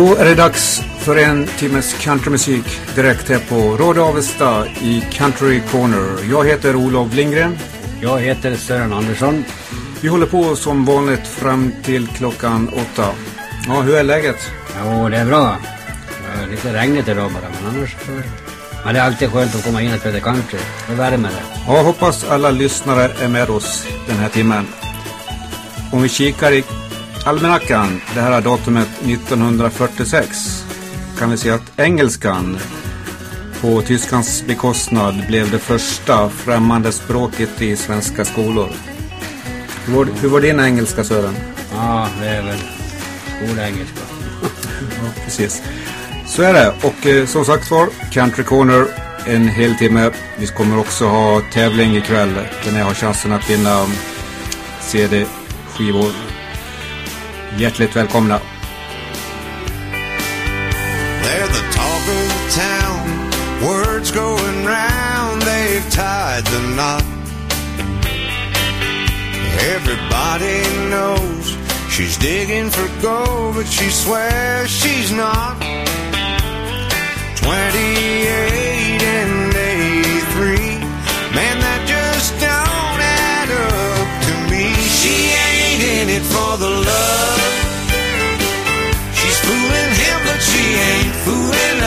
Då är det dags för en timmes countrymusik direkt här på Radio Avesta i Country Corner. Jag heter Olof Lindgren. Jag heter Sören Andersson. Vi håller på som vanligt fram till klockan åtta. Ja, hur är läget? Jo, det är bra. Det är lite regnigt idag bara, men annars. Men det är alltid skönt att komma in och spela country. Det värmer det. Ja, hoppas alla lyssnare är med oss den här timmen. Om vi kikar i almanackan, det här är datumet 1946, kan vi se att engelskan på tyskans bekostnad blev det första främmande språket i svenska skolor. Hur var, hur var din engelska Sören? Ja, det är väl skolengelska. Ja, precis. Så är det. Och eh, som sagt var, Country Corner en hel timme. Vi kommer också ha tävling ikväll där ni har chansen att vinna CD-skivor. Hjärtligt välkomna. They're the talk of the town. Words going round, they've tied the knot. Everybody knows she's digging for gold, but she swears she's not. 28 Who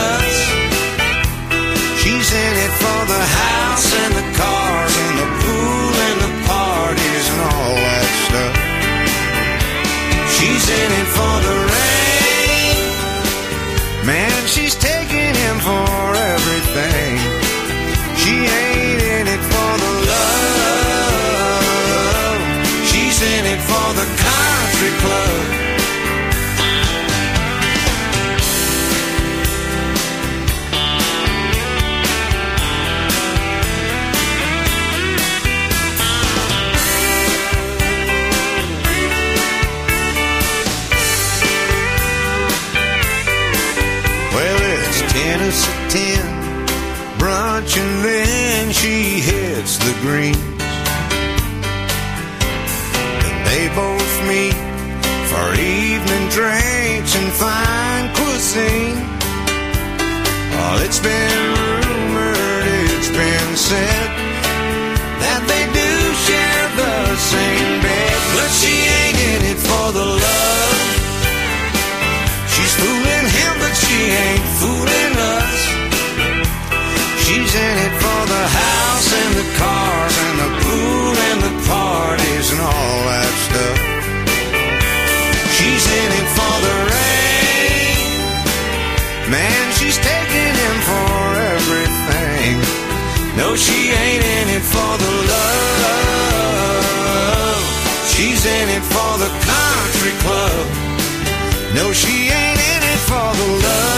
she hits the greens. And they both meet for evening drinks and fine cuisine. Well, it's been rumored, it's been said that they do share the same bed, but she ain't in it for the love. She's fooling him, but she ain't fooling us. She's in it the house and the cars and the pool and the parties and all that stuff. She's in it for the rain. Man, she's taking him for everything. No, she ain't in it for the love. She's in it for the country club. No, she ain't in it for the love.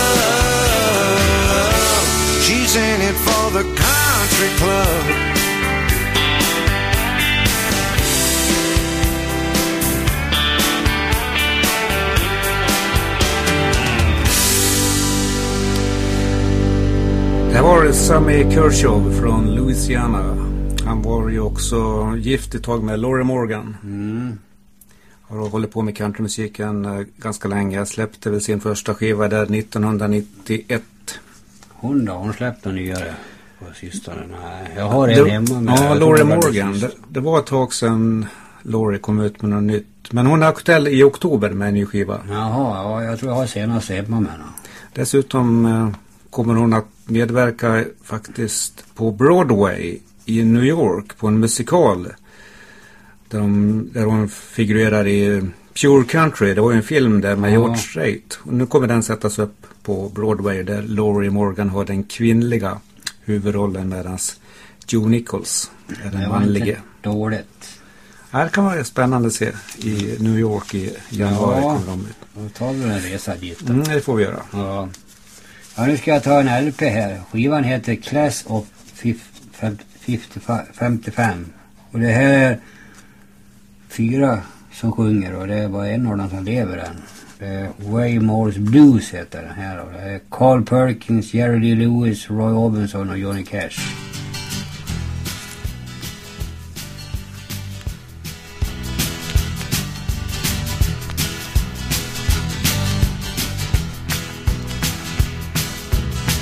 She's in it for the country club. Det var Sammy Kershaw från Louisiana. Han var ju också gift ett tag med Laurie Morgan. Mm. Har hållit på med countrymusiken eh, ganska länge. Släppte väl sin första skiva där 1991. Hon då? Hon släppte en nyare på sistone? Nej, jag har en Det- hemma. men Ja, Laurie Morgan. Det, det var ett tag sedan Laurie kom ut med något nytt. Men hon är aktuell i oktober med en ny skiva. Jaha, ja, jag tror jag har senaste hemma med henne. Dessutom eh, kommer hon att medverka faktiskt på Broadway i New York på en musikal. Där, de, där hon figurerar i Pure Country, det var ju en film där med Ja. George Strait. Och nu kommer den sättas upp på Broadway där Laurie Morgan har den kvinnliga huvudrollen medan Joe Nichols är den manlige. dåligt. Det här kan vara spännande att se i New York i januari. Ja. Kommer de ut. Då tar vi en resa dit då. Mm, det får vi göra. Ja. ja, nu ska jag ta en LP här. Skivan heter Class of fif- fem- 55 55. Och det här är fyra som sjunger och det är bara en av dem som lever än. Uh, är Waymore's Blues heter den här är Carl Perkins, Jerry Lee Lewis, Roy Orbison och Johnny Cash.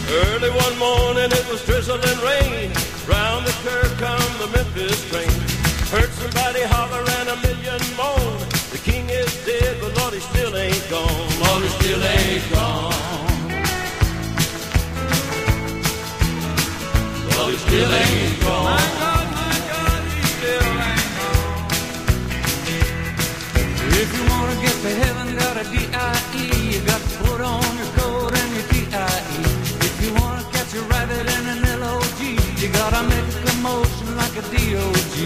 Early one morning it was drizzling rain. Round the curve come the Memphis train. Heard somebody holler gone. He still ain't gone. Lord, he still ain't gone. My God, my God, he still ain't gone. If you wanna get to heaven, got a D-I-E. You got to put on your coat and your T-I-E. If you wanna catch a rabbit in an L-O-G, you gotta make a commotion like a D-O-G,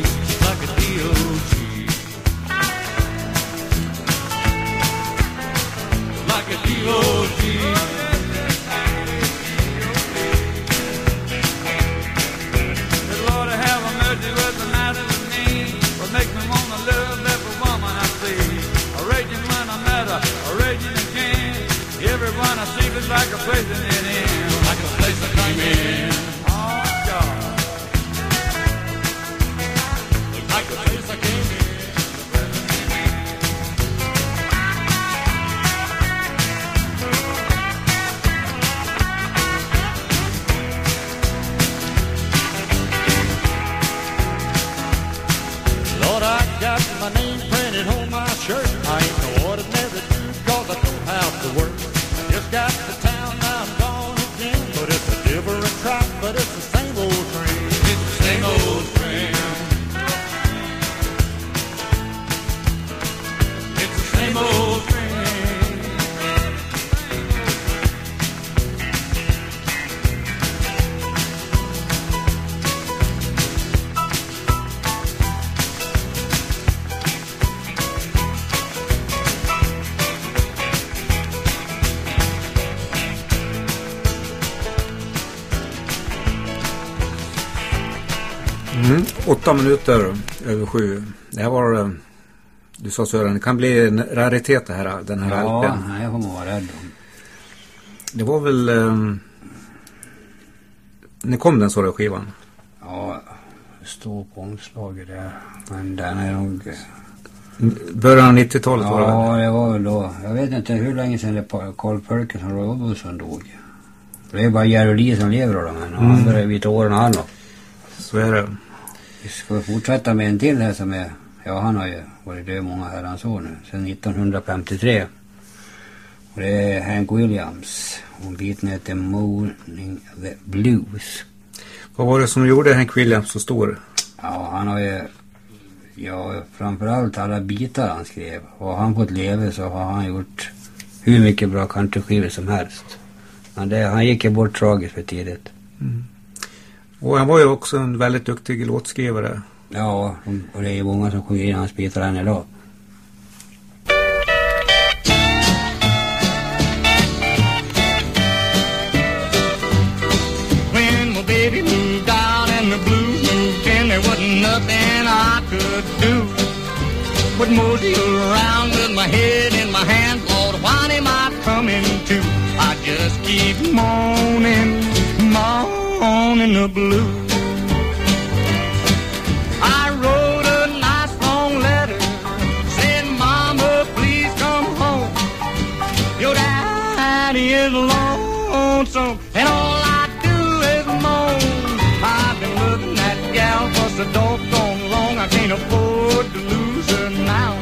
like a place in it in, like a place I came in. Åtta minuter över sju. Det här var, eh, du sa Sören, det kan bli en raritet det här, den här Ja, LPn. nej, jag man vara rädd om. Det var väl... Eh, när kom den så då skivan? Ja, det står på omslaget där. Men den är nog... Början av 90-talet var det? Ja, det var väl då. Jag vet inte hur länge sedan det Carl Perkins och Roy Orbison dog. Det är bara Jerry Lee som lever av dem än. Och han börjar vid åren han då. Så är det. Ska fortsätta med en till här som är... Ja, han har ju varit död många herrans år nu. Sedan 1953. Och det är Hank Williams. Och biten heter Morning the Blues. Vad var det som gjorde Hank Williams så stor? Ja, han har ju... Ja, framförallt alla bitar han skrev. Har han fått leva så har han gjort hur mycket bra countryskivor som helst. Men det, han gick ju bort tragiskt för tidigt. Och han var ju också en väldigt duktig låtskrivare. Ja, och det är många som sjunger i hans bitar än idag. When my baby moved out and the blues moved in, there wasn't nothing I could do. But mosey around with my head in my hands, Lord, when am I coming to? I just keep moaning, moaning the blues. I wrote a nice long letter, said, Mama, please come home. Your daddy is lonesome, and all I do is moan. I've been loving that gal for so doggone long, I can't afford to lose her now.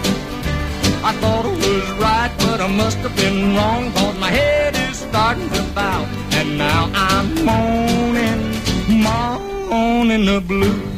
I thought it was right, but I must have been wrong, cause my head is starting to bow. Now I'm moaning, moaning the blues.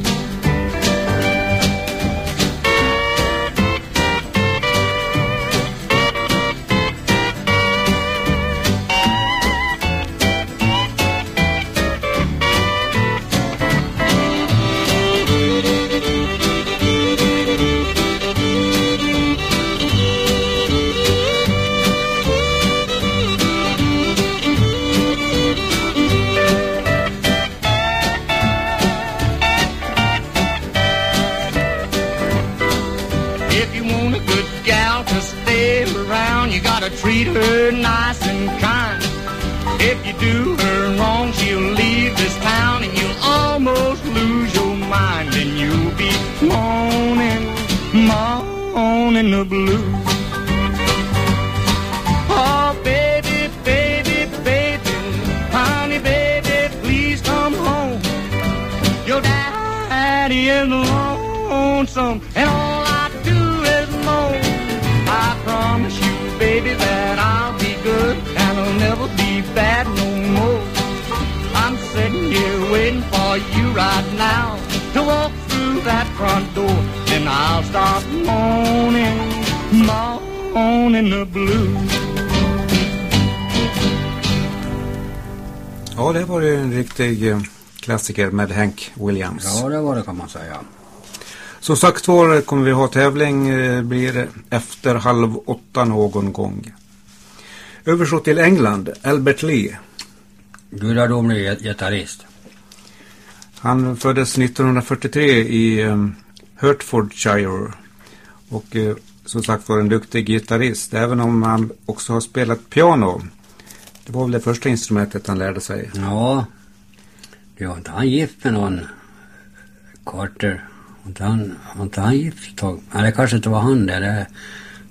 The blues. Ja, det var ju en riktig eh, klassiker med Hank Williams. Ja, det var det kan man säga. Som sagt var kommer vi ha tävling, eh, blir efter halv åtta någon gång. Över så till England, Albert Lee. Gudadomlig git- gitarrist. Han föddes 1943 i um, Hertfordshire. Och som sagt var en duktig gitarrist. Även om han också har spelat piano. Det var väl det första instrumentet han lärde sig. Ja. Det var inte han gift med någon Carter. Inte han, inte han gift ett tag? Det kanske inte var han det. det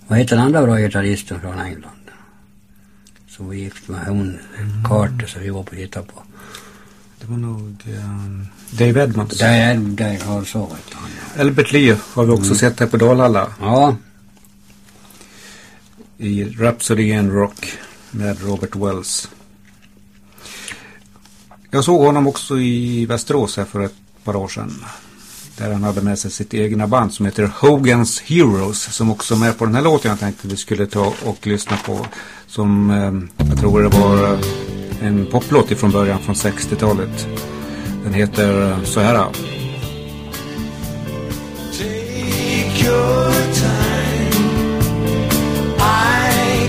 vad heter den andra bra gitarristen från England? Som var gift med hon Carter som vi var på och tittade på. Det var nog um, Dave Edmonds. Där, där, ja så vet han. Albert Lee har vi också sett här på Dalhalla. Ja, i Rhapsody in Rock med Robert Wells. Jag såg honom också i Västerås här för ett par år sedan. Där han hade med sig sitt egna band som heter Hogan's Heroes. Som också är med på den här låten jag tänkte vi skulle ta och lyssna på. Som eh, jag tror det var en poplåt ifrån början från 60-talet. Den heter eh, så här. Take your time.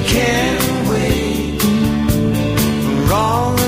Can't wait. For all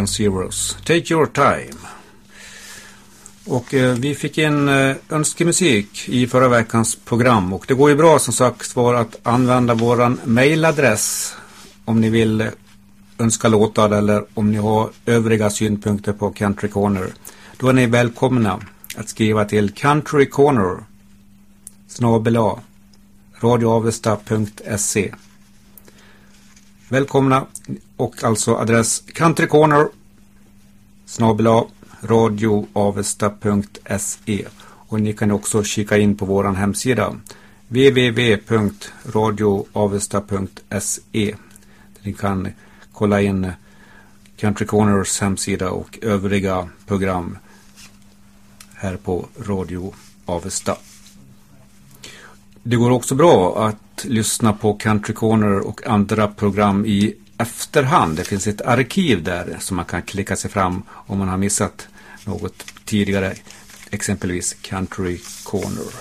och Zeros. Take your time. Och eh, vi fick in eh, önskemusik i förra veckans program och det går ju bra som sagt var att använda våran mailadress om ni vill eh, önska låtar eller om ni har övriga synpunkter på Country Corner. Då är ni välkomna att skriva till Country Corner snabel A radioavesta.se Välkomna. Och alltså adress Country Corner snabel radioavesta.se Och ni kan också kika in på vår hemsida www.radioavesta.se där ni kan kolla in Country Corners hemsida och övriga program här på Radio Avesta. Det går också bra att lyssna på Country Corner och andra program i efterhand. Det finns ett arkiv där som man kan klicka sig fram om man har missat något tidigare, exempelvis Country Corner.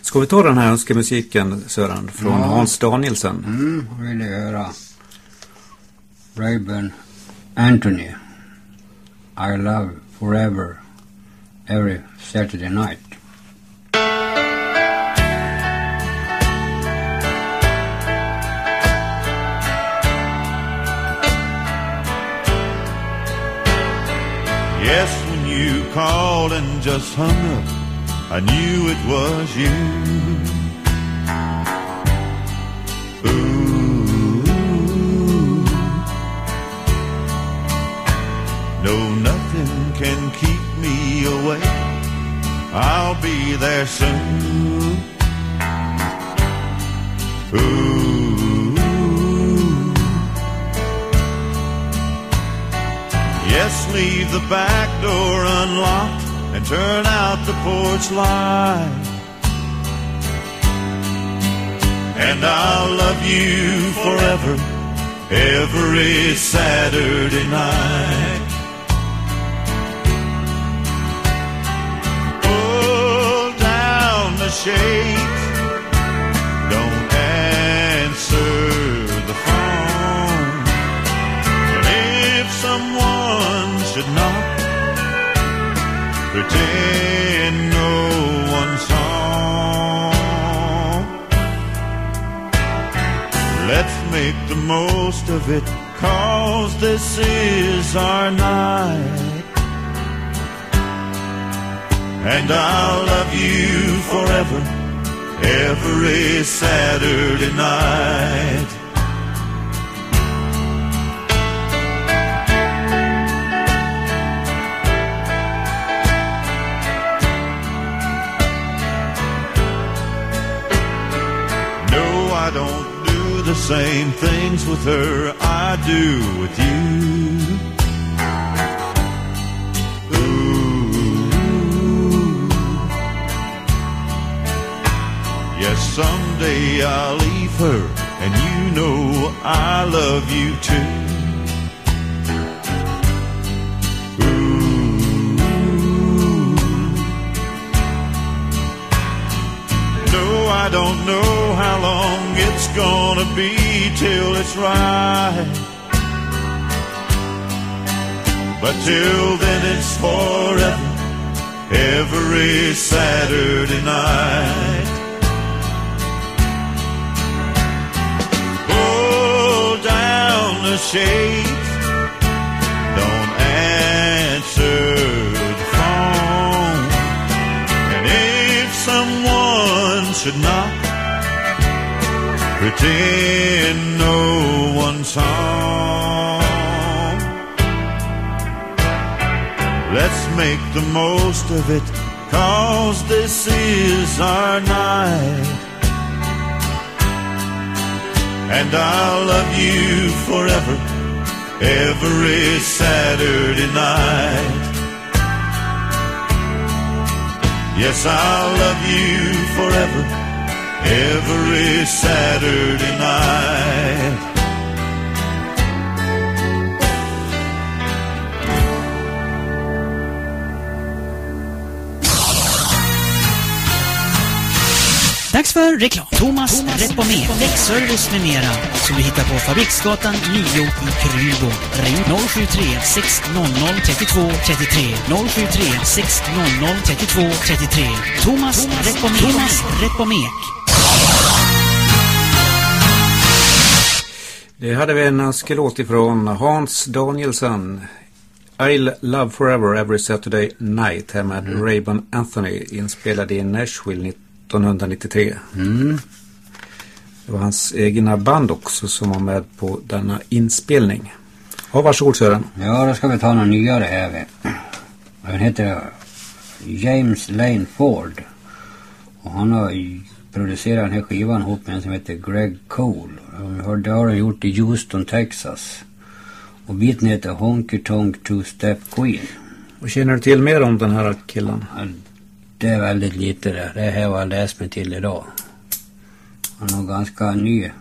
Ska vi ta den här önskemusiken Sören från Ja. Hans Danielsson? Mm, vill jag höra. Rayburn Anthony. I love forever. Every Saturday night. Yes, when you called and just hung up, I knew it was you. Ooh. No, nothing can keep me away. I'll be there soon. Ooh. Yes, leave the back door unlocked and turn out the porch light. And I'll love you forever, every Saturday night. Pull down the shades, should knock, pretend no one's home. Let's make the most of it, cause this is our night. And I'll love you forever, every Saturday night. The same things with her I do with you. Ooh. Yes, someday I'll leave her, and you know I love you too. I don't know how long it's gonna be till it's right. But till then it's forever, every Saturday night. Pull down the shades, should knock, pretend no one's home. Let's make the most of it, cause this is our night. And I'll love you forever, every Saturday night. Yes, I'll love you forever, every Saturday night. Dags för reklam. Thomas Repomer, däckservice med mera. Som du hittar på Fabriksgatan 9 i Krylbo. Ring 073 600 32 33. 073 600 32 33. Thomas Repomer. Thomas Repomek. Det hade vi en önskelåt ifrån Hans Danielsson. I'll Love Forever Every Saturday Night här med Mm. Rayburn Anthony inspelad i Nashville 1993. Mm. Det var hans egna band också som var med på denna inspelning. Ja, varsågod Sören. Ja, då ska vi ta någon nyare här. vi. Den heter James Lane Ford. Och han har producerat den här skivan ihop med en som heter Greg Cole. Det har de gjort i Houston, Texas. Och biten heter Honky Tonk Two Step Queen. Och känner du till mer om den här killen? Det är väldigt lite det. Det här har jag läst mig till idag. Han är nog ganska ny. Är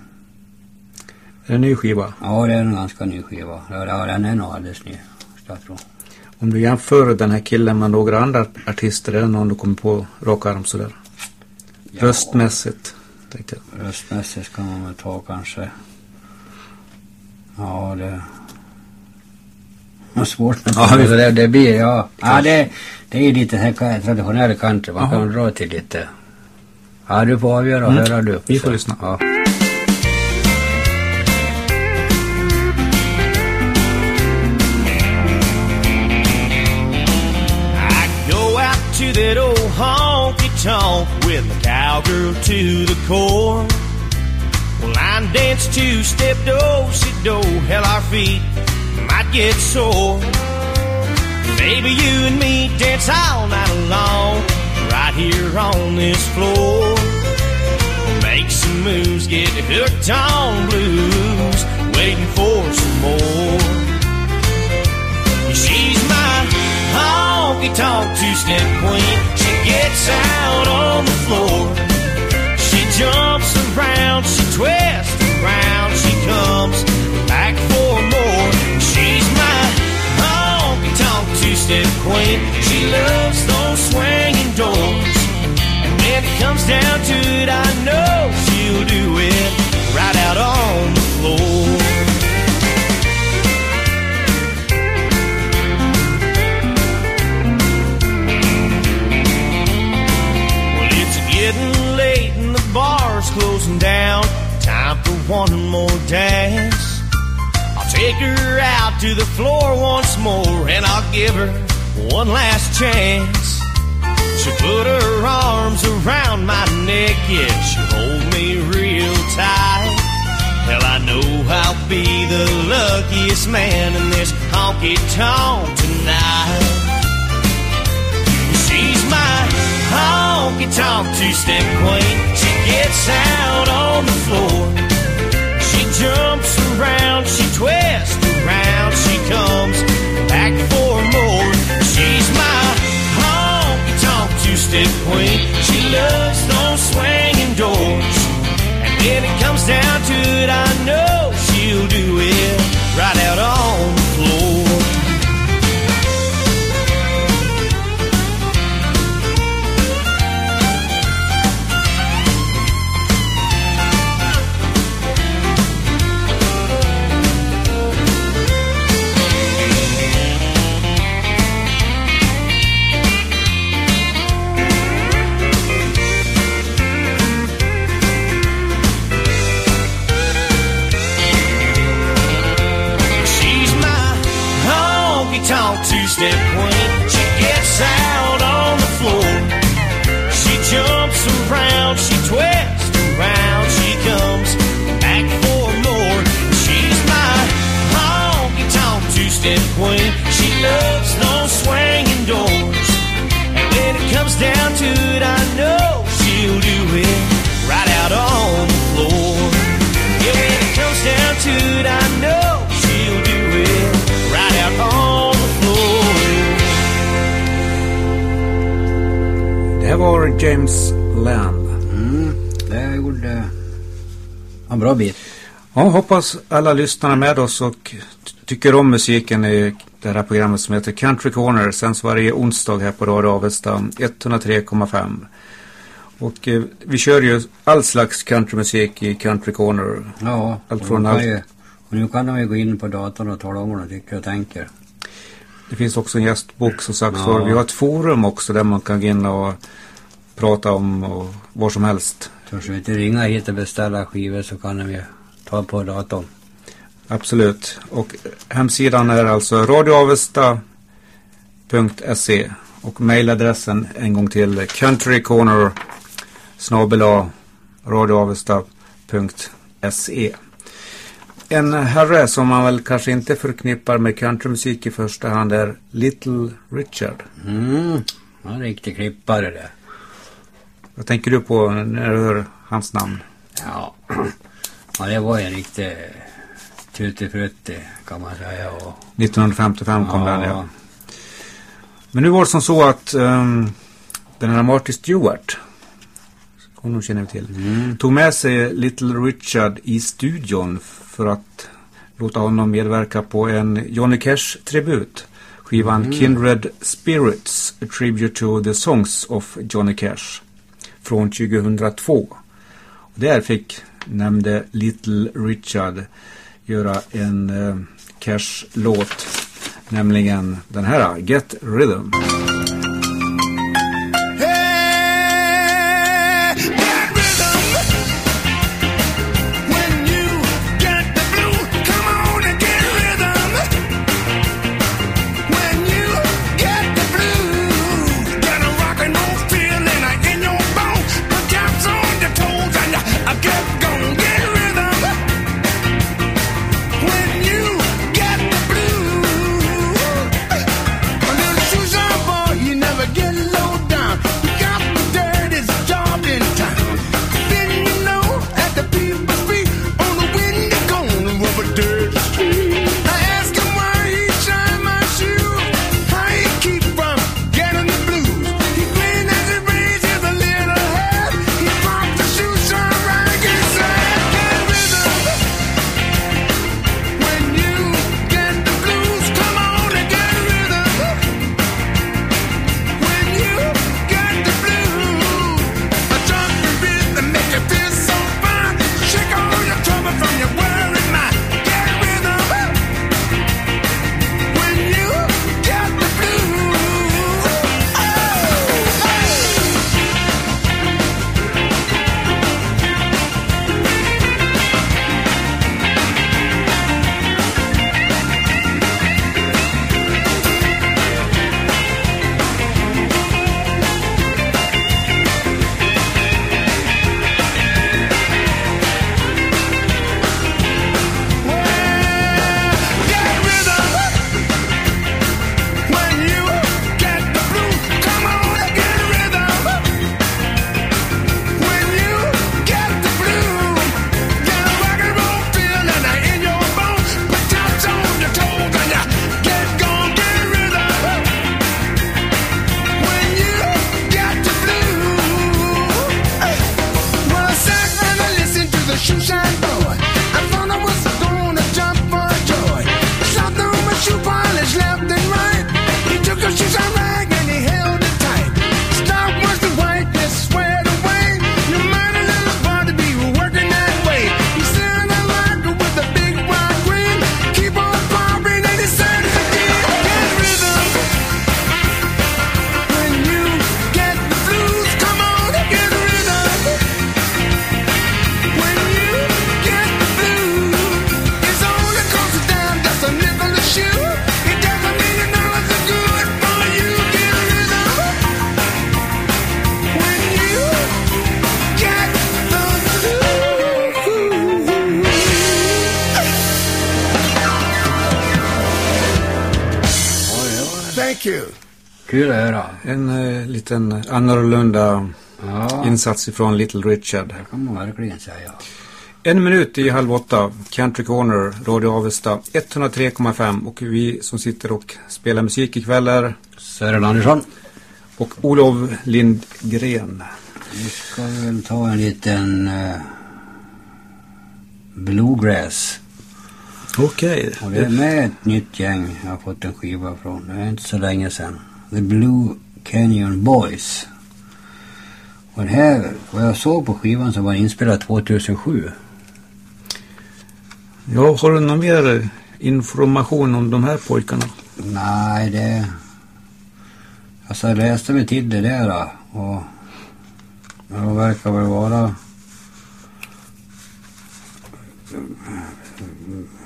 det en ny skiva? Ja, det är en ganska ny skiva. Ja, den är nog alldeles ny. ska Jag tror. Om du jämför den här killen med några andra artister, är det någon du kommer på rak arm sådär? Ja, Röstmässigt, tänkte jag. Röstmässigt kan man väl ta kanske. Ja, det... Vad svårt med Ja, det. Det, blir, ja. Ja, det, det är lite här traditionell country. Man kan dra till lite. Ja, du får avgöra och Mm. höra du. Vi får lyssna. Ja. I go out to that old honky tonk with my cowgirl to the core. Line dance two step do si do, hell our feet get sore. Baby, you and me dance all night long, right here on this floor. Make some moves, get hooked on blues, waiting for some more. She's my honky tonk two step queen. She gets out on the floor. She jumps around, she twists around, she comes back for more. She's my honky tonk two step queen. She loves those swinging doors. And when it comes down to it, I know she'll do it right out on the floor. Well, it's getting late and the bar's closing down. Time for one more dance. Take her out to the floor once more and I'll give her one last chance. She'll put her arms around my neck, yeah, she'll hold me real tight. Hell, I know I'll be the luckiest man in this honky tonk tonight. She's my honky tonk two step queen. She gets out on the floor. She jumps around, she twists around, she comes back for more. She's my honky tonk two step queen. She loves those swinging doors. And when it comes down to it, I know she'll do it right out on loves those swinging doors. And when it comes down to it, I know she'll do it right out on the floor. Yeah, when it comes down to it, I know she'll do it right out on the floor. Det här var James Land. Mm, det gjorde... Ja, bra bit. Ja, hoppas alla lyssnar med oss och tycker om musiken i det här programmet som heter Country Corner. Sänds varje onsdag här på Radio Avesta 103,5. Och eh, vi kör ju all slags countrymusik i Country Corner. Ja, Allt från allt. ju, och nu kan de ju gå in på datorn och tala om vad de tycker och tänker. Det finns också en gästbok som sagt. Ja. Vi har ett forum också där man kan gå in och prata om och vad som helst. Törs vi inte ringa hit och beställa skivor så kan de ju ta på datorn. Absolut. Och hemsidan är alltså radioavesta.se och mejladressen en gång till countrycorner radioavesta.se En herre som man väl kanske inte förknippar med countrymusik i första hand är Little Richard. Mm. En riktig klippare det. Vad tänker du på när du hör hans namn? Ja. ja, det var en riktig tuttifrutti kan man säga. Och, 1955 kom den ja. Men nu var det som så att um, den här Marty Stewart, honom känner vi till, Mm. tog med sig Little Richard i studion för att låta honom medverka på en Johnny Cash-tribut. Skivan Mm. Kindred Spirits, A Tribute to the Songs of Johnny Cash från 2002. Och där fick nämnde Little Richard göra en eh, Cash-låt, nämligen den här, Get Rhythm. Liten annorlunda Ja, insats ifrån Little Richard. det kan man verkligen säga. En minut i halv åtta, Country Corner, Radio Avesta 103,5 och vi som sitter och spelar musik ikväll är Sören Andersson. och Olof Lindgren. Nu ska vi väl ta en liten uh, bluegrass. Okej. Och det är med ett nytt gäng jag har fått en skiva från. Det är inte så länge sedan. The Blue Canyon Boys. Och det här, vad jag såg på skivan så var den inspelad 2007. Ja, har du någon mer information om de här pojkarna? Nej, det... Alltså jag läste mig till det där och... De verkar väl vara...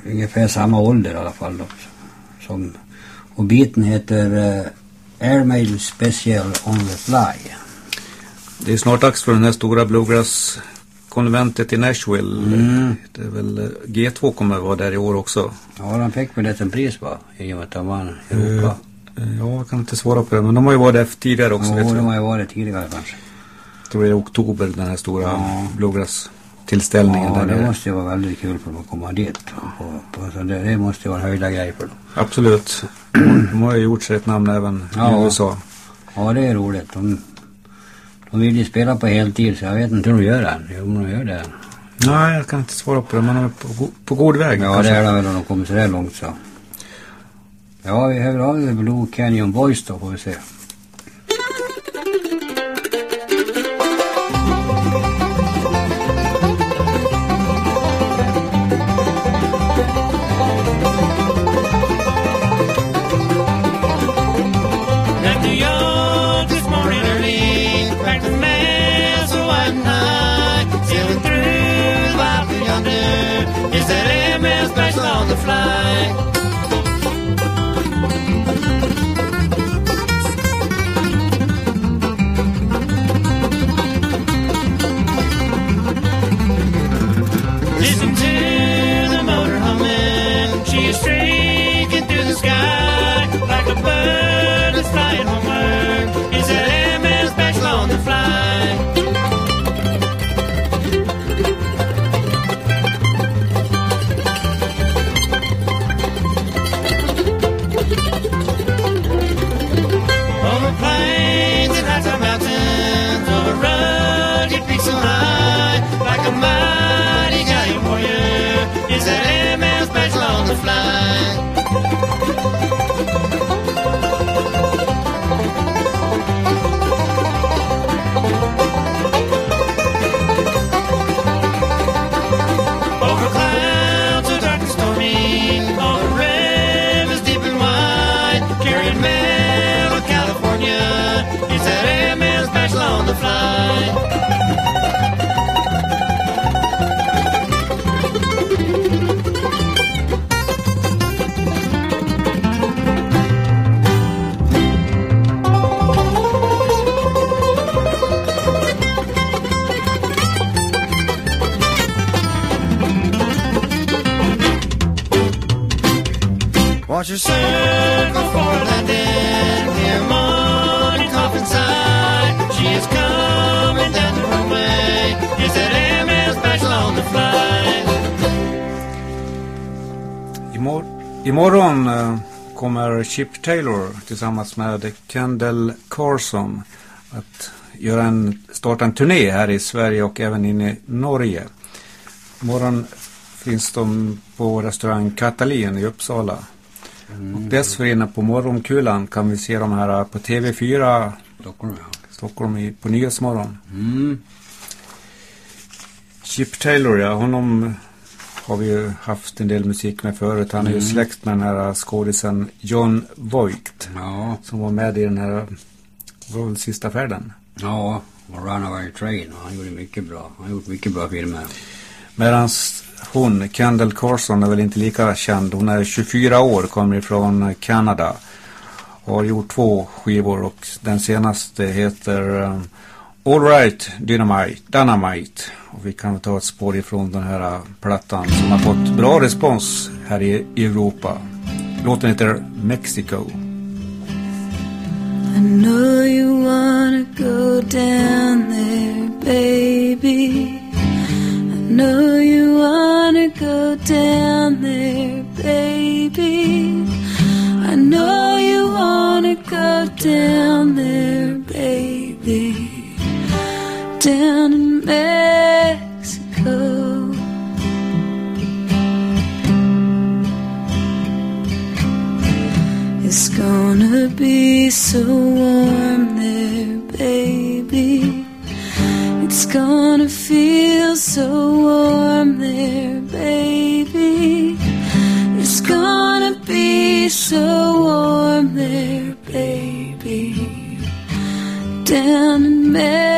Ungefär samma ålder i alla fall då. Som, och biten heter uh, Airmail Special on the Fly. Det är snart dags för den här stora Bluegrass-konventet i Nashville. Mm. Det är väl, eh, G2 kommer vara där i år också. Ja, de fick väl ett en pris va? I och med att de vann Europa. Eh, Ja, jag kan inte svara på det. Men de har ju varit efter tidigare också. Vet de har ju varit tidigare kanske. Jag tror det är oktober den här stora Ja. Bluegrass-tillställningen. Ja, det nere. måste ju vara väldigt kul för dem att komma dit. På, på, det, det måste ju vara en höjda grej för dem. Absolut. De har ju gjort sig ett namn även Ja. i USA. Ja, det är roligt. De, de vill ju spela på heltid så jag vet inte hur de gör det. Om de gör det. Nej, jag kan inte svara på det. De är på, på god väg. Ja, kanske. det är de väl om de kommer så där långt så. Ja, vi av The Blue Canyon Boys då får vi se. Imorgon eh, kommer Chip Taylor tillsammans med Kendall Carson att göra en, starta en turné här i Sverige och även inne i Norge. Imorgon finns de på restaurang Katalin i Uppsala. Och dessförinnan på morgonkulan kan vi se de här på TV4 Stockholm ja. Stockholm i, på Nyhetsmorgon. Mm. Chip Taylor, ja, honom har vi ju haft en del musik med förut. Han är ju släkt med den här skådisen John Voight. Ja. Som var med i den här, var väl sista färden? Ja. Och Runaway Train. Han gjorde mycket bra. Han har gjort mycket bra filmer. Medan hon, Kendall Carson, är väl inte lika känd. Hon är 24 år, kommer ifrån Kanada. Och har gjort två skivor och den senaste heter um, All Right Dynamite, Dynamite. Och vi kan ta ett spår ifrån den här plattan som har fått bra respons här i Europa. Låten heter Mexico. I know you wanna go down there, baby. I know you wanna go down there, baby. I know you wanna go down there, baby. Down in Mexico. It's gonna be so warm there, baby. It's gonna feel so warm there, baby. It's gonna be so warm there, baby. Down in Mexico.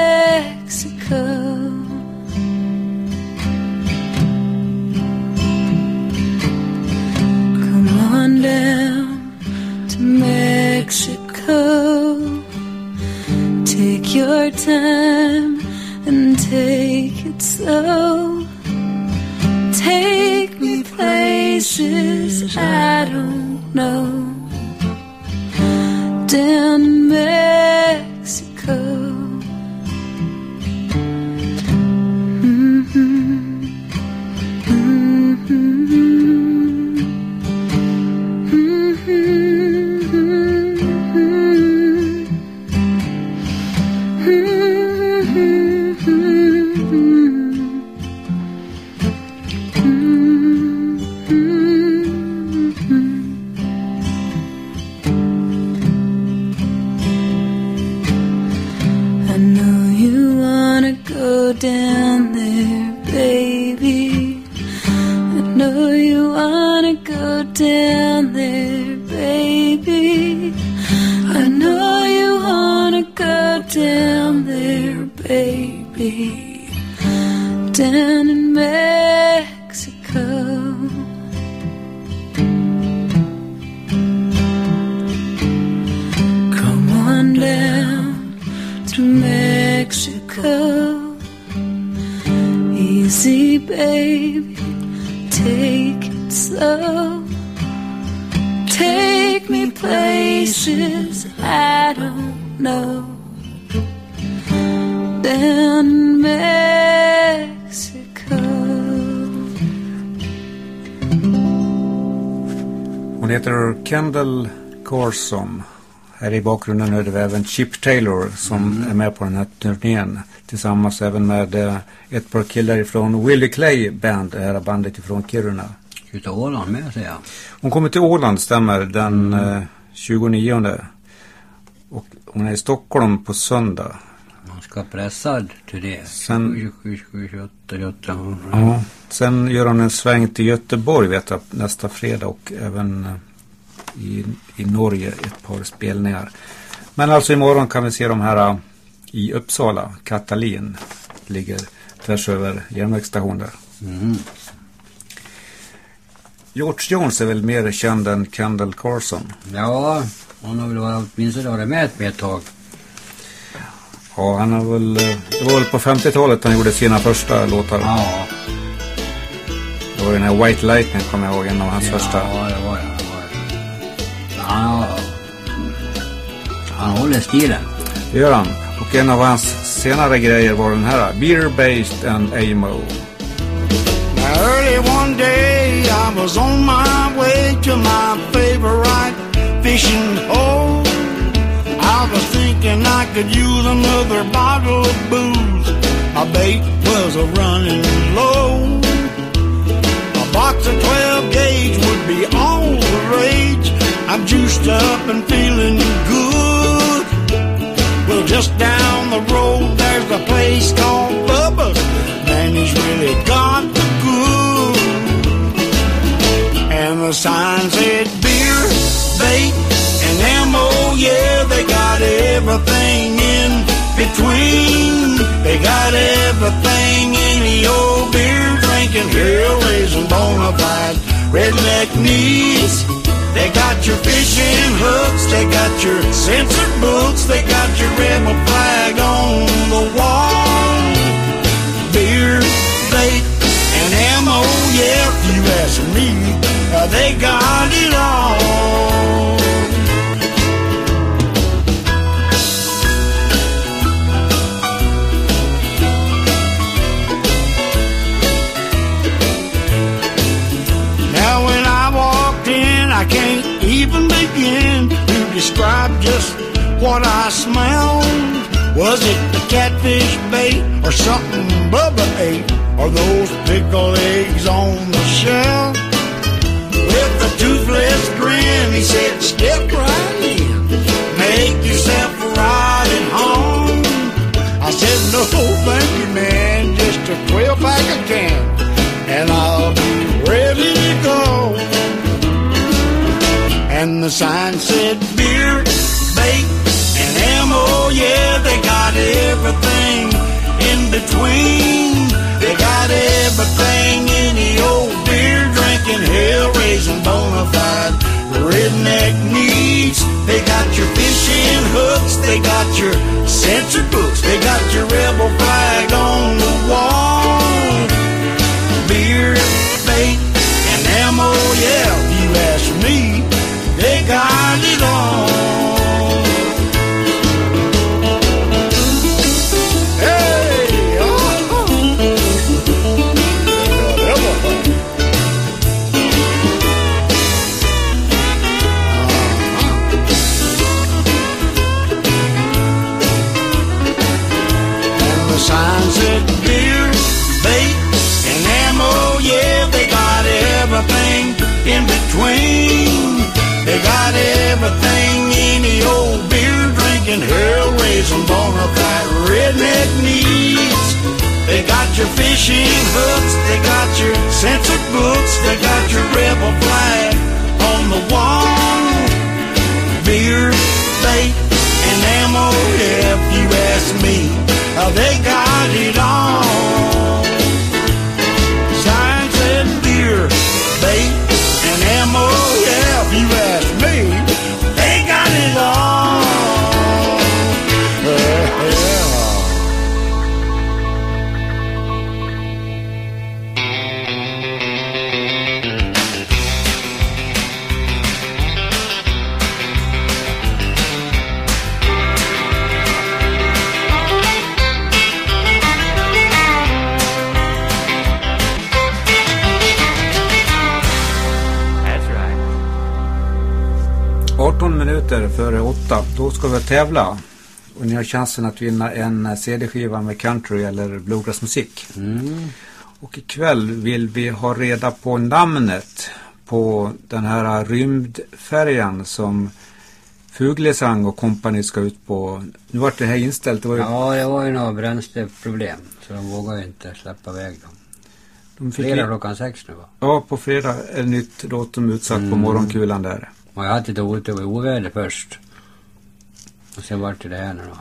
Time and take it slow. Take me places I don't know. Mexico. Easy, baby, take it slow. Take me places I don't know. In Mexico. Hon heter Kendall Carson. Här i bakgrunden är det även Chip Taylor som är med på den här turnén. Tillsammans även med eh, ett par killar ifrån Willie Clay Band, det här bandet ifrån Kiruna. Utav Åland med säger jag. Hon kommer till Åland, stämmer, den eh, 29. Och hon är i Stockholm på söndag. Man ska pressad till det. Sen- 27, 27, 28, 28. Ja. Sen gör hon en sväng till Göteborg vet jag, nästa fredag och även eh, i, i Norge ett par spelningar. Men alltså imorgon kan vi se de här eh, i Uppsala. Katalin ligger tvärs över järnvägsstationen där. Mm. George Jones är väl mer känd än Kendall Carson. Ja, hon har väl varit, åtminstone varit med ett tag. Ja, han har väl, eh, det var väl på 50-talet han gjorde sina första låtar. Ja, Det var den här White Lightning kommer jag ihåg, en av hans första. ja Han, har- han håller stilen. Det gör han. Och en av hans senare grejer var den här. Beer Based and Amo. Now, early one day, I was on my way to my favorite fishing hole. I was thinking I could use another bottle of booze. My bait was a running low. A box of 12 I'm juiced up and feeling good. Well, just down the road, there's a place called Bubba's. Man, he's really got the good. And the sign said beer, bait, and ammo. Yeah, they got everything in between. They got everything any old beer drinking, hell raising bona fide redneck needs. They got your fishing hooks, they got your censored books, they got your rebel flag on the wall. Beer, bait, and ammo, yeah, if you ask me, they got it all. Describe just what I smelled. Was it the catfish bait or something Bubba ate? Or those pickle eggs on the shelf? With a toothless grin, he said, step right in. Make yourself right at home. I said, no, thank you, man. Just a 12 the sign said beer, bait, and ammo. Yeah, they got everything in between. They got everything any old beer drinking, hell raising bona fide redneck needs. They got your fishing hooks, they got your censored books, they got your rebel flag on 8. Då ska vi tävla. Och ni har chansen att vinna en CD-skiva med country eller bluegrassmusik. Och ikväll vill vi ha reda på namnet på den här rymdfärjan som Fuglesang och kompani ska ut på. Nu vart det här inställt. Det var ju, Ja, det var ju några bränsleproblem. Så de vågar ju inte släppa iväg dem. de fick Fredag klockan sex nu va? Ja, på fredag är nytt datum utsatt på morgonkulan där. Och jag hade lite oroligt över oväder först. Och sen vart det det här nu då.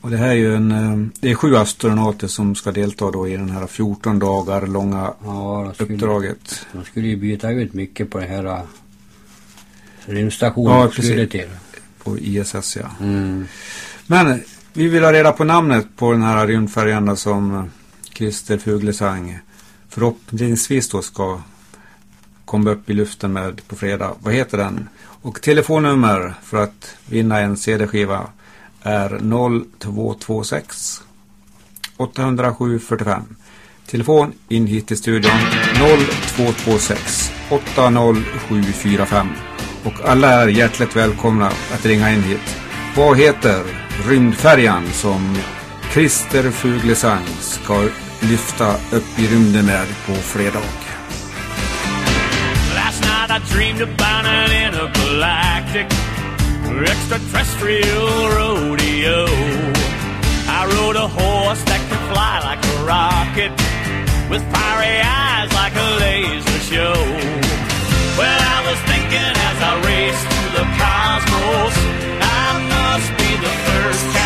Och det här är ju en, eh, det är sju astronauter som ska delta då i den här 14 dagar långa Ja, de skulle, uppdraget. de skulle ju byta ut mycket på den här uh, rymdstationen. Ja, skulle till. På ISS ja. Mm. Men vi vill ha reda på namnet på den här rymdfärjan som eh, Christer Fuglesang förhoppningsvis då ska komma upp i luften med på fredag. Vad heter den? Och telefonnummer för att vinna en CD-skiva är 0226 807 45. Telefon in hit till studion 0226 80745. Och alla är hjärtligt välkomna att ringa in hit. Vad heter rymdfärjan som Christer Fuglesang ska lyfta upp i rymden med på fredag? I dreamed about an intergalactic extraterrestrial rodeo. I rode a horse that could fly like a rocket with fiery eyes like a laser show. Well, I was thinking as I raced through the cosmos, I must be the first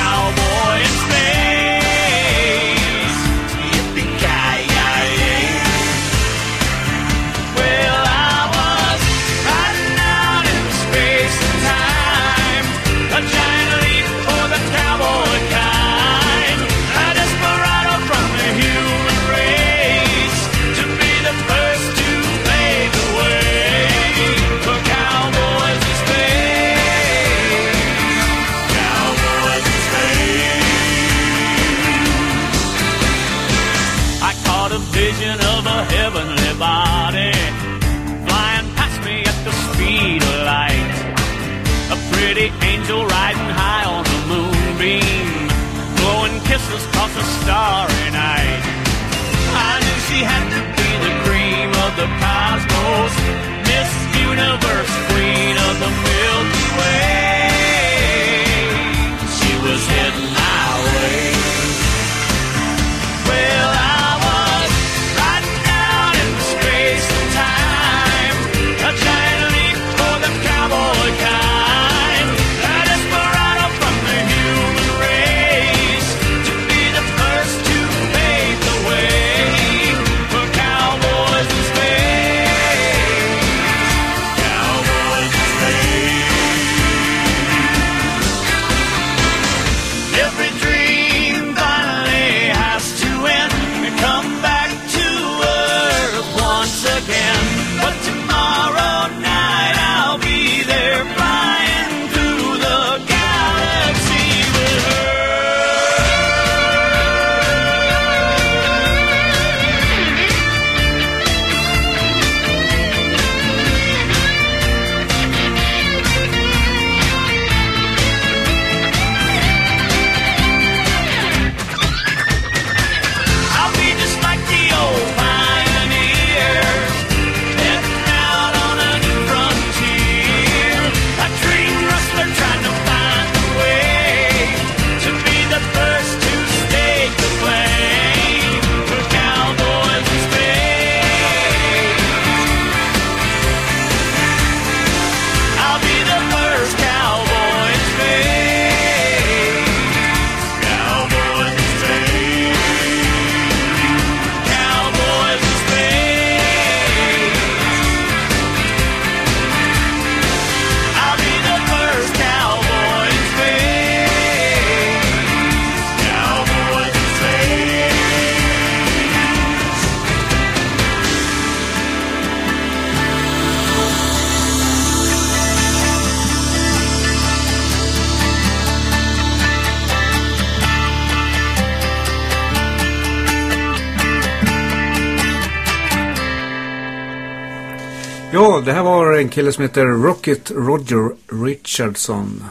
det här var en kille som heter Rocket Roger Richardson.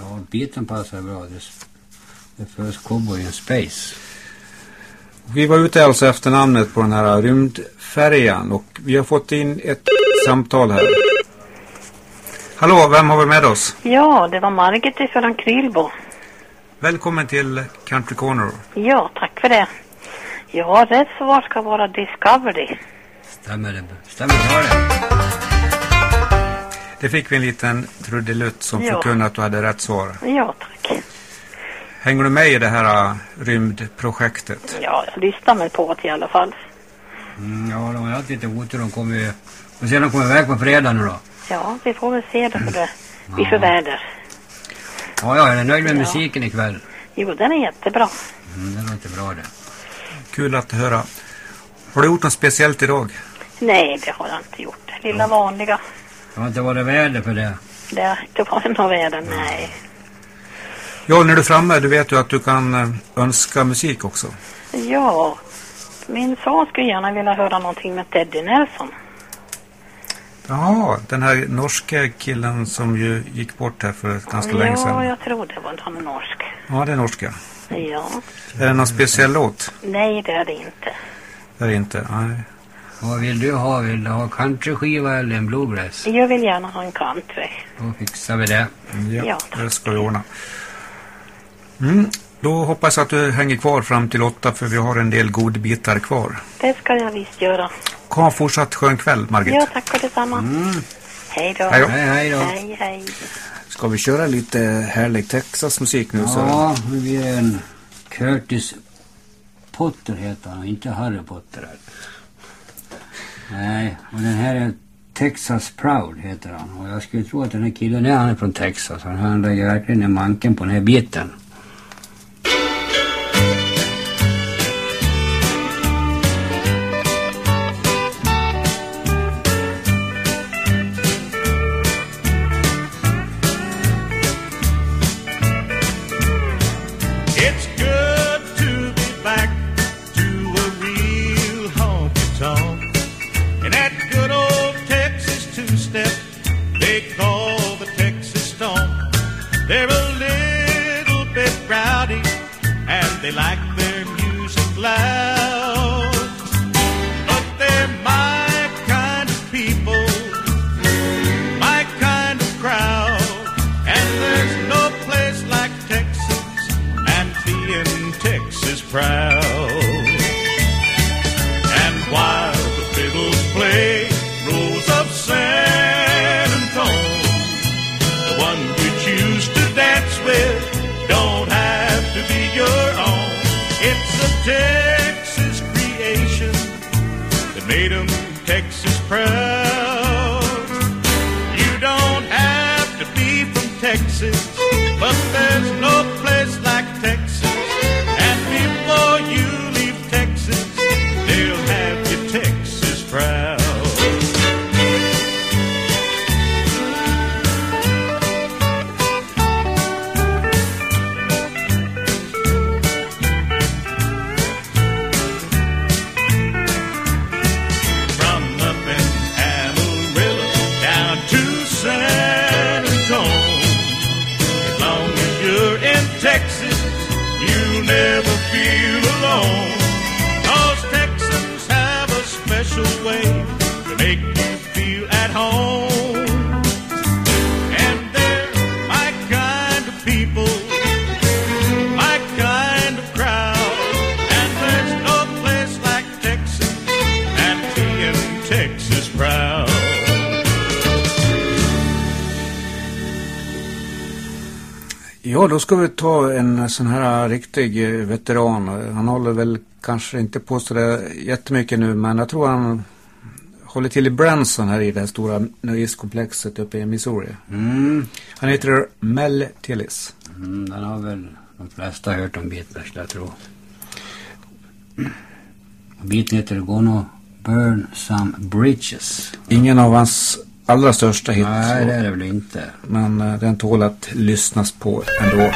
Ja, biten passar bra. Är First Cowboy in Space. Vi var ute alltså efter namnet på den här rymdfärjan och vi har fått in ett samtal här. Hallå, vem har vi med oss? Ja, det var Margit ifrån Krylbo. Välkommen till Country Corner. Ja, tack för det. Ja, rätt svar ska vara Discovery. Stämmer det? Stämmer det? Det fick vi en liten trudelutt som Ja. förkunnade att du hade rätt svar. Ja, tack. Hänger du med i det här äh, rymdprojektet? Ja, jag lyssnar väl på det i alla fall. Mm, ja, de har haft lite otur. De kommer ju... Och sen de kommer iväg på fredag nu då. Ja, vi får väl se det hur det blir för väder. Ja, ja, jag är nöjd med Ja. musiken ikväll. Jo, den är jättebra. Mm, det låter bra det. Kul att höra. Har du gjort något speciellt idag? Nej, det har jag inte gjort. Lilla vanliga. Det har inte varit väder för det. Det har inte varit något väder, nej. Ja, när du är framme, du vet ju att du kan äh, önska musik också. Ja, min son skulle gärna vilja höra någonting med Teddy Nelson. Jaha, den här norska killen som ju gick bort här för ganska länge Ja, sedan. jag tror det var han är norsk. Ja, det är norska. Ja, Är det någon speciell låt? nej det är det inte. Det är det inte. Nej. Vad vill du ha? Vill du ha countryskiva eller en bluegrass? Jag vill gärna ha en country. Då fixar vi det. Ja, Ja, det ska vi ordna. Mm, då hoppas jag att du hänger kvar fram till åtta för vi har en del godbitar kvar. Det ska jag visst göra. Ha en fortsatt skön kväll, Margit. Ja, tack och detsamma. Mm. Hej då. Hej då. Hej, hej då. Hej, hej. Ska vi köra lite härlig Texas-musik nu? Så? Ja, nu blir det en Curtis Potter heter han, inte Harry Potter. Här. Nej, och den här är Texas Proud heter han. Och jag skulle tro att den här killen är han är från Texas. Han handlar lägger verkligen i manken på den här biten. Proud. You don't have to be from Texas, ska vi ta en sån här riktig eh, veteran. Han håller väl kanske inte på så där jättemycket nu, men jag tror han håller till i Branson här i det här stora nöjeskomplexet uppe i Missouri. Mm. Han heter Mel Tillis. Mm, den har väl de flesta hört om skulle jag tro. Och Biten heter Gonna Burn Some Bridges. Ingen av hans allra största hits. Nej, så- det är det väl inte. Men eh, den tål att lyssnas på ändå.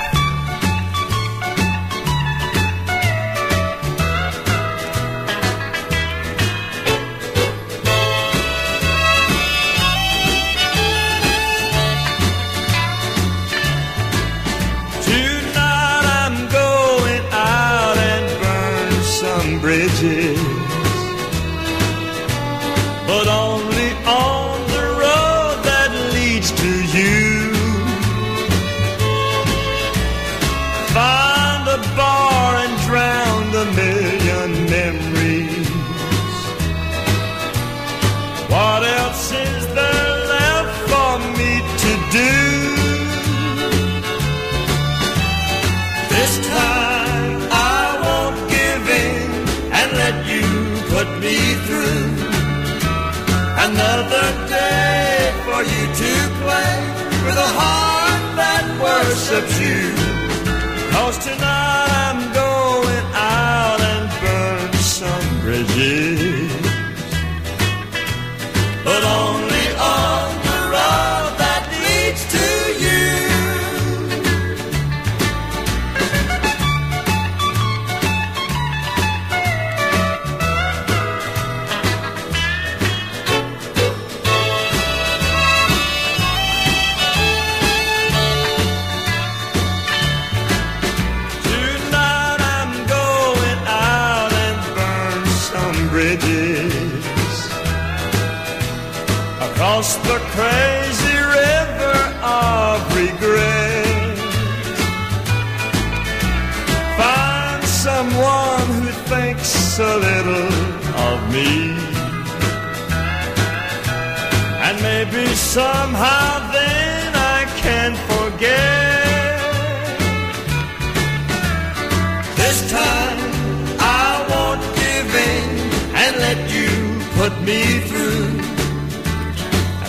Put me through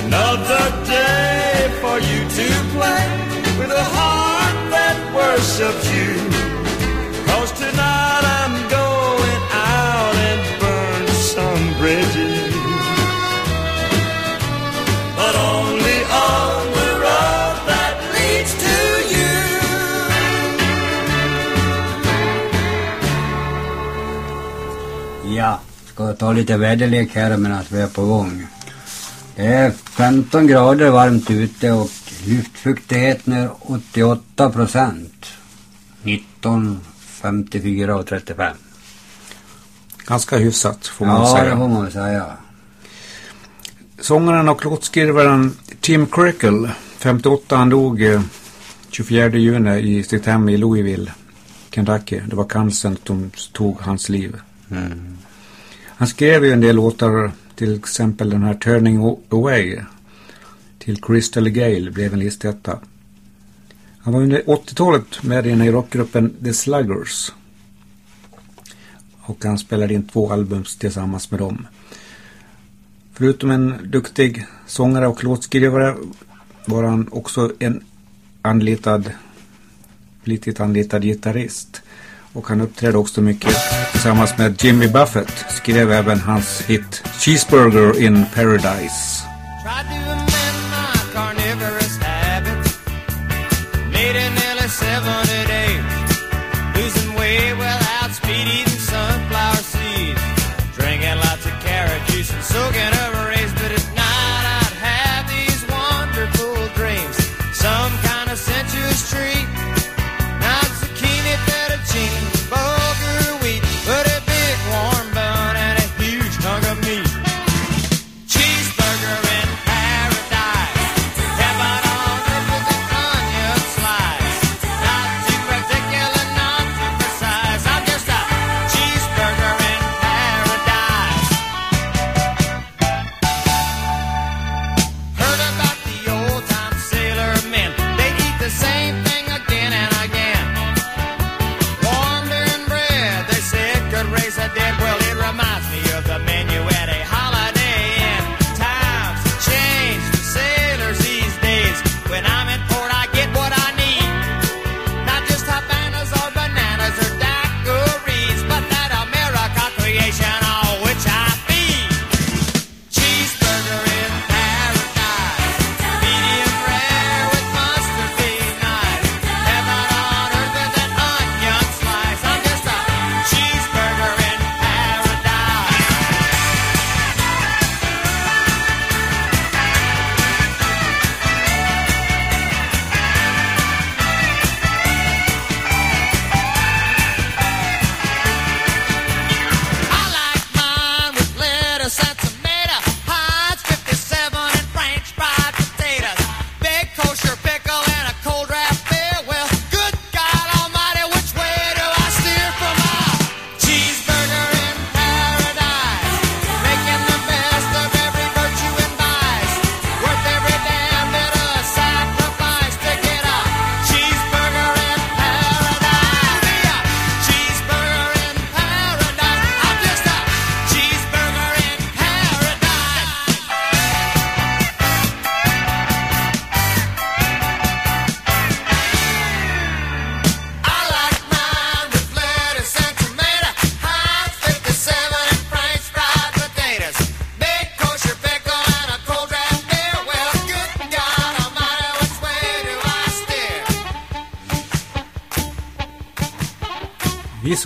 another day for you to play with a heart that worships you. Jag ta lite väderlek här medan vi är på gång. Det är 15 grader varmt ute och luftfuktigheten är 88 procent. 19, 54 och 35. Ganska hyfsat får man Ja, det säga. får man säga. Sångaren och låtskrivaren Tim Crickle, 58, han dog eh, 24 juni i sitt hem i Louisville, Kentucky. Det var cancern som tog hans liv. Mm. Han skrev ju en del låtar, till exempel den här Turning Away till Crystal Gale blev en listetta. Han var under 80-talet med i rockgruppen The Sluggers. Och han spelade in två album tillsammans med dem. Förutom en duktig sångare och låtskrivare var han också en anlitad, flitigt anlitad gitarrist. Och han uppträdde också mycket tillsammans med Jimmy Buffett. Skrev även hans hit Cheeseburger in Paradise. Tried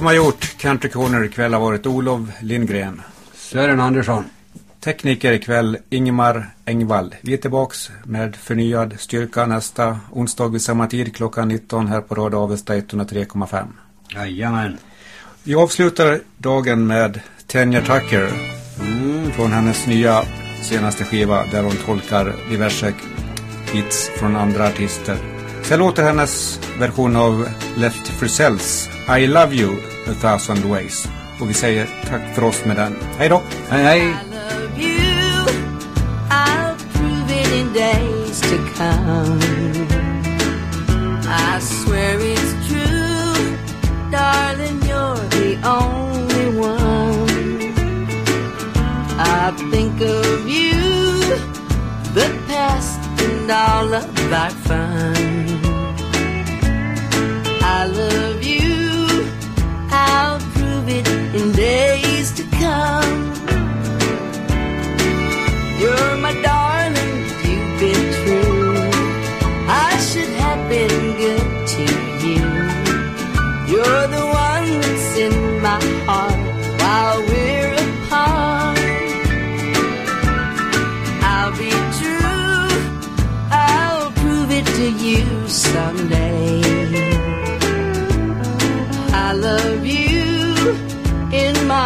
som har gjort Country Corner ikväll har varit Olof Lindgren. Sören Andersson. Tekniker ikväll Ingemar Engvall. Vi är tillbaks med förnyad styrka nästa onsdag vid samma tid klockan 19 här på Radio Avesta 103,5. Jajamän. Vi avslutar dagen med Tanya Tucker Mm. från hennes nya senaste skiva där hon tolkar diverse hits från andra artister. Sen låter hennes version av Left Frisells I Love You A Thousand Ways. Och vi säger tack för oss med den. Hej då! Hej hej. love you. I'll prove it in days to come. I swear it's true, darling, you're the only one. I think of you, the past, and all of our fun. I love you, I'll prove it in days to come. You're my darling,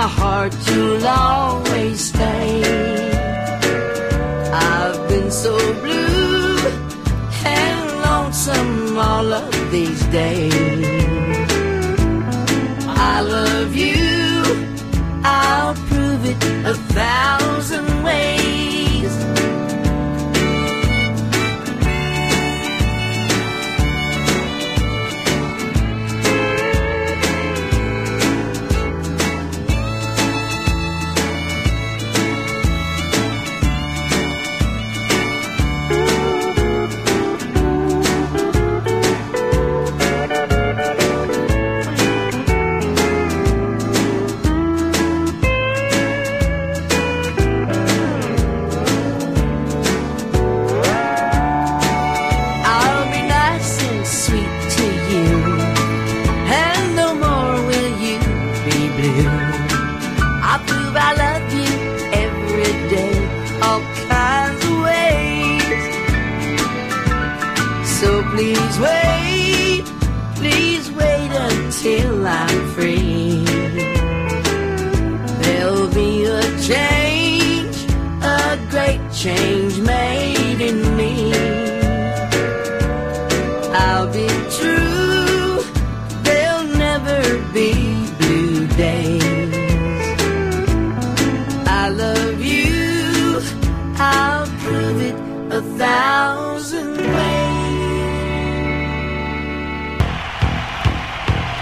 heart you'll always stay. I've been so blue and lonesome all of these days. I love you, I'll prove it a thousand ways.